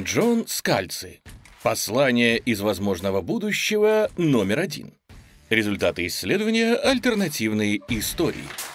Джон Скальци. Послание из возможного будущего номер один. Результаты исследования альтернативной истории.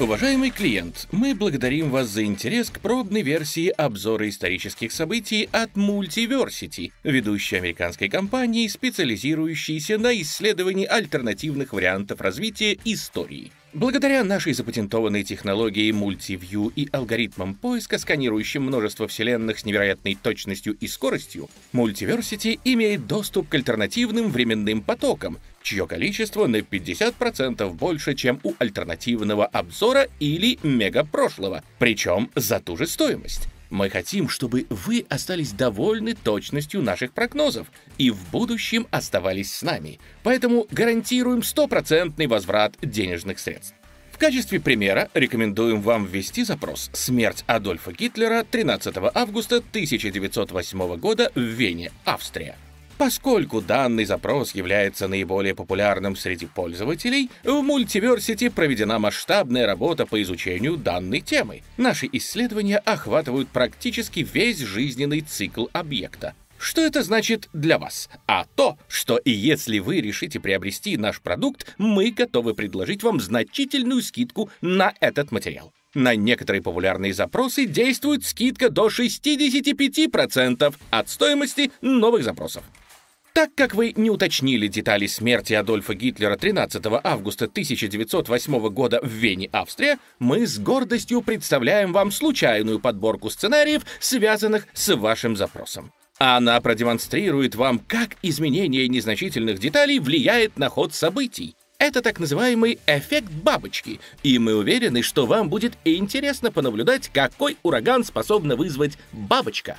Уважаемый клиент, мы благодарим вас за интерес к пробной версии обзора исторических событий от Multiversity, ведущей американской компании, специализирующейся на исследовании альтернативных вариантов развития истории. Благодаря нашей запатентованной технологии Multiview и алгоритмам поиска, сканирующим множество вселенных с невероятной точностью и скоростью, Multiversity имеет доступ к альтернативным временным потокам, чье количество на 50% больше, чем у альтернативного обзора или мегапрошлого, причем за ту же стоимость. Мы хотим, чтобы вы остались довольны точностью наших прогнозов и в будущем оставались с нами. Поэтому гарантируем стопроцентный возврат денежных средств. В качестве примера рекомендуем вам ввести запрос «Смерть Адольфа Гитлера 13 августа 1908 года в Вене, Австрия». Поскольку данный запрос является наиболее популярным среди пользователей, в Multiversity проведена масштабная работа по изучению данной темы. Наши исследования охватывают практически весь жизненный цикл объекта. Что это значит для вас? А то, что и если вы решите приобрести наш продукт, мы готовы предложить вам значительную скидку на этот материал. На некоторые популярные запросы действует скидка до 65% от стоимости новых запросов. Так как вы не уточнили детали смерти Адольфа Гитлера 13 августа 1908 года в Вене, Австрия, мы с гордостью представляем вам случайную подборку сценариев, связанных с вашим запросом. Она продемонстрирует вам, как изменение незначительных деталей влияет на ход событий. Это так называемый эффект бабочки, и мы уверены, что вам будет интересно понаблюдать, какой ураган способна вызвать бабочка.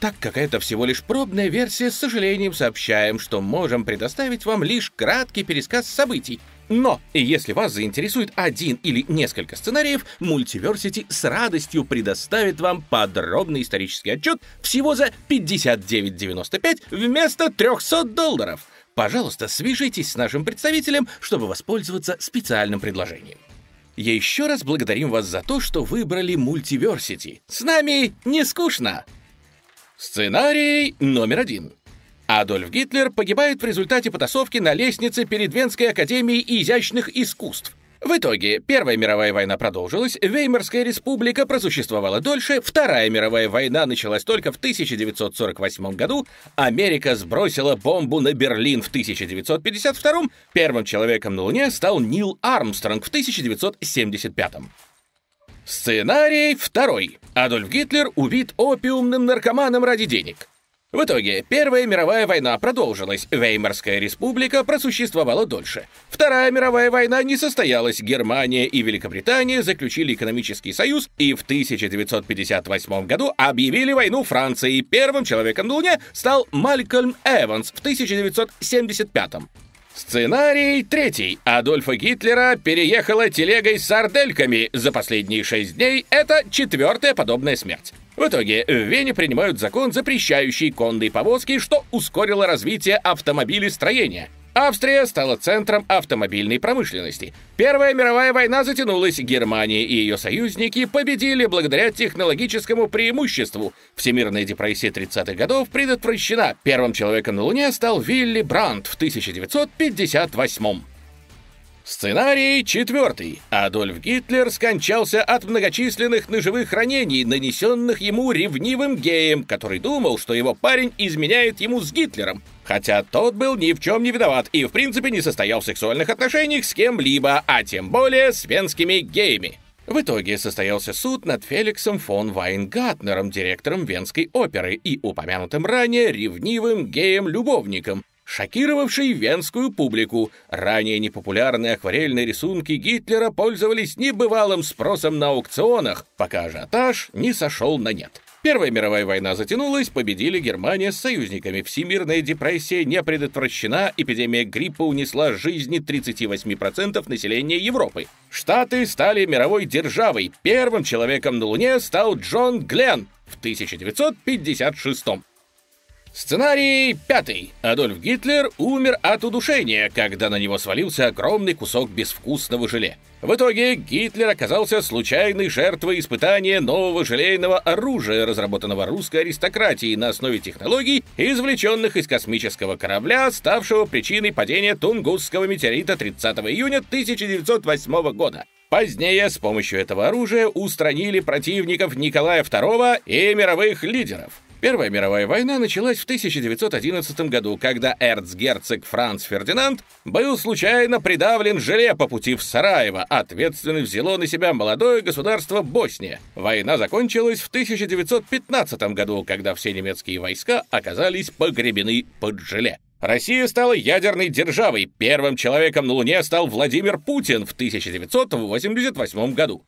Так как это всего лишь пробная версия, с сожалением сообщаем, что можем предоставить вам лишь краткий пересказ событий. Но, если вас заинтересует один или несколько сценариев, Multiversity с радостью предоставит вам подробный исторический отчет всего за 59.95 вместо 300 долларов. Пожалуйста, свяжитесь с нашим представителем, чтобы воспользоваться специальным предложением. Еще раз благодарим вас за то, что выбрали Multiversity. С нами не скучно! Сценарий номер один. Адольф Гитлер погибает в результате потасовки на лестнице перед Венской академией изящных искусств. В итоге, Первая мировая война продолжилась, Веймарская республика просуществовала дольше, Вторая мировая война началась только в 1948 году, Америка сбросила бомбу на Берлин в 1952, первым человеком на Луне стал Нил Армстронг в 1975. Сценарий второй. Адольф Гитлер убит опиумным наркоманом ради денег. В итоге, Первая мировая война продолжилась, Веймарская республика просуществовала дольше. Вторая мировая война не состоялась, Германия и Великобритания заключили экономический союз и в 1958 году объявили войну Франции. Первым человеком на Луне стал Малькольм Эванс в 1975 Сценарий третий. Адольфа Гитлера переехала телегой с сардельками. За последние шесть дней это четвертая подобная смерть. В итоге в Вене принимают закон, запрещающий конные повозки, что ускорило развитие автомобилестроения. Австрия стала центром автомобильной промышленности. Первая мировая война затянулась, Германия и ее союзники победили благодаря технологическому преимуществу. Всемирная депрессия 30-х годов предотвращена. Первым человеком на Луне стал Вилли Брандт в 1958 Сценарий четвертый. Адольф Гитлер скончался от многочисленных ножевых ранений, нанесенных ему ревнивым геем, который думал, что его парень изменяет ему с Гитлером. Хотя тот был ни в чем не виноват и в принципе не состоял в сексуальных отношениях с кем-либо, а тем более с венскими геями. В итоге состоялся суд над Феликсом фон Вайнгартнером, директором Венской оперы, и упомянутым ранее ревнивым геем-любовником, шокировавший венскую публику. Ранее непопулярные акварельные рисунки Гитлера пользовались небывалым спросом на аукционах, пока ажиотаж не сошел на нет. Первая мировая война затянулась, победили Германия с союзниками. Всемирная депрессия не предотвращена, эпидемия гриппа унесла жизни 38% населения Европы. Штаты стали мировой державой. Первым человеком на Луне стал Джон Гленн в 1956 Сценарий пятый. Адольф Гитлер умер от удушения, когда на него свалился огромный кусок безвкусного желе. В итоге Гитлер оказался случайной жертвой испытания нового желейного оружия, разработанного русской аристократией на основе технологий, извлеченных из космического корабля, ставшего причиной падения Тунгусского метеорита 30 июня 1908 года. Позднее с помощью этого оружия устранили противников Николая II и мировых лидеров. Первая мировая война началась в 1911 году, когда эрцгерцог Франц Фердинанд был случайно придавлен желе по пути в Сараево. Ответственность взяло на себя молодое государство Босния. Война закончилась в 1915 году, когда все немецкие войска оказались погребены под желе. Россия стала ядерной державой. Первым человеком на Луне стал Владимир Путин в 1988 году.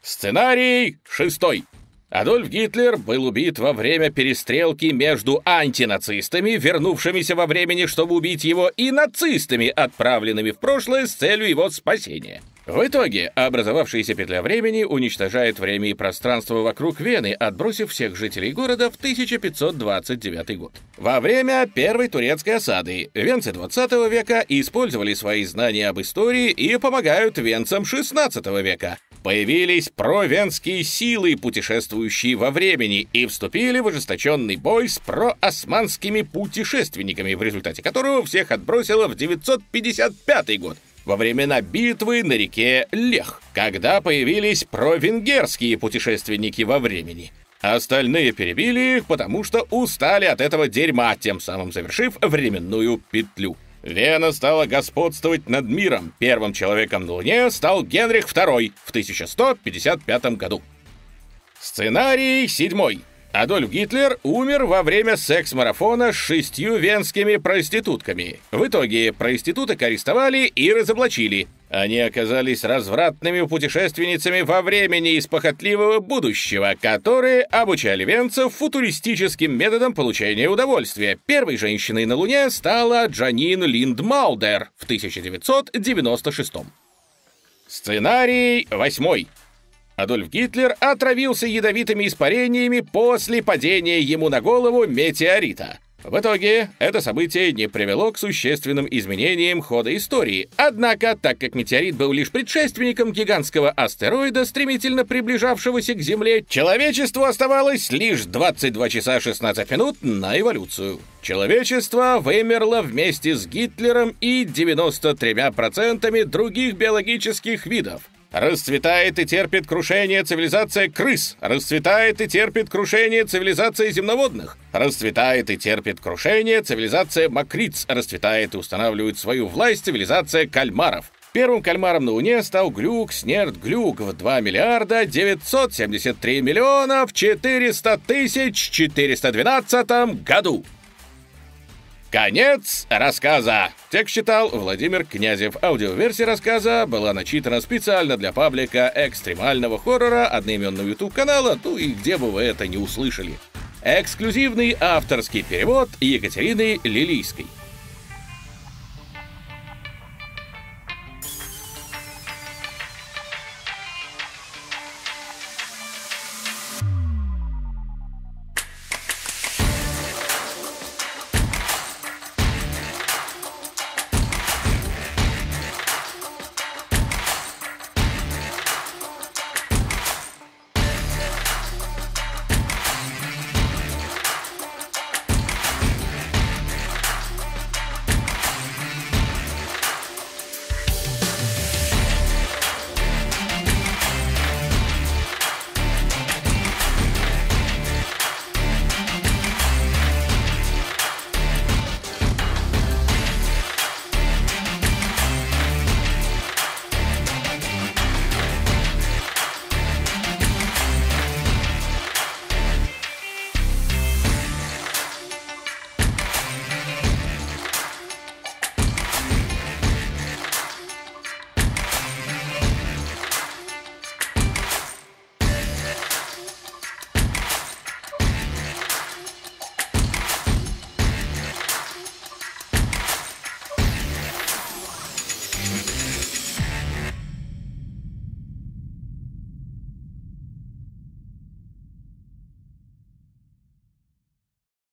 Сценарий шестой. Адольф Гитлер был убит во время перестрелки между антинацистами, вернувшимися во времени, чтобы убить его, и нацистами, отправленными в прошлое с целью его спасения. В итоге образовавшаяся петля времени уничтожает время и пространство вокруг Вены, отбросив всех жителей города в 1529 год. Во время Первой турецкой осады венцы 20 века использовали свои знания об истории и помогают венцам 16 века появились провенские силы, путешествующие во времени, и вступили в ожесточенный бой с проосманскими путешественниками, в результате которого всех отбросило в 955 год, во времена битвы на реке Лех, когда появились провенгерские путешественники во времени. Остальные перебили их, потому что устали от этого дерьма, тем самым завершив временную петлю. Вена стала господствовать над миром. Первым человеком на Луне стал Генрих II в 1155 году. Сценарий седьмой. Адольф Гитлер умер во время секс-марафона с шестью венскими проститутками. В итоге проституток арестовали и разоблачили. Они оказались развратными путешественницами во времени из похотливого будущего, которые обучали венцев футуристическим методам получения удовольствия. Первой женщиной на Луне стала Джанин Линдмаудер в 1996 Сценарий восьмой. Адольф Гитлер отравился ядовитыми испарениями после падения ему на голову метеорита. В итоге это событие не привело к существенным изменениям хода истории. Однако, так как метеорит был лишь предшественником гигантского астероида, стремительно приближавшегося к Земле, человечеству оставалось лишь 22 часа 16 минут на эволюцию. Человечество вымерло вместе с Гитлером и 93% других биологических видов. Расцветает и терпит крушение цивилизация крыс. Расцветает и терпит крушение цивилизация земноводных. Расцветает и терпит крушение цивилизация мокриц. Расцветает и устанавливает свою власть цивилизация кальмаров. Первым кальмаром на Луне стал Глюк Снерд Глюк в 2 миллиарда 973 миллионов 400 тысяч 412 году. Конец рассказа. Текст читал Владимир Князев. Аудиоверсия рассказа была начитана специально для паблика экстремального хоррора одноименного YouTube-канала, ну и где бы вы это не услышали. Эксклюзивный авторский перевод Екатерины Лилийской.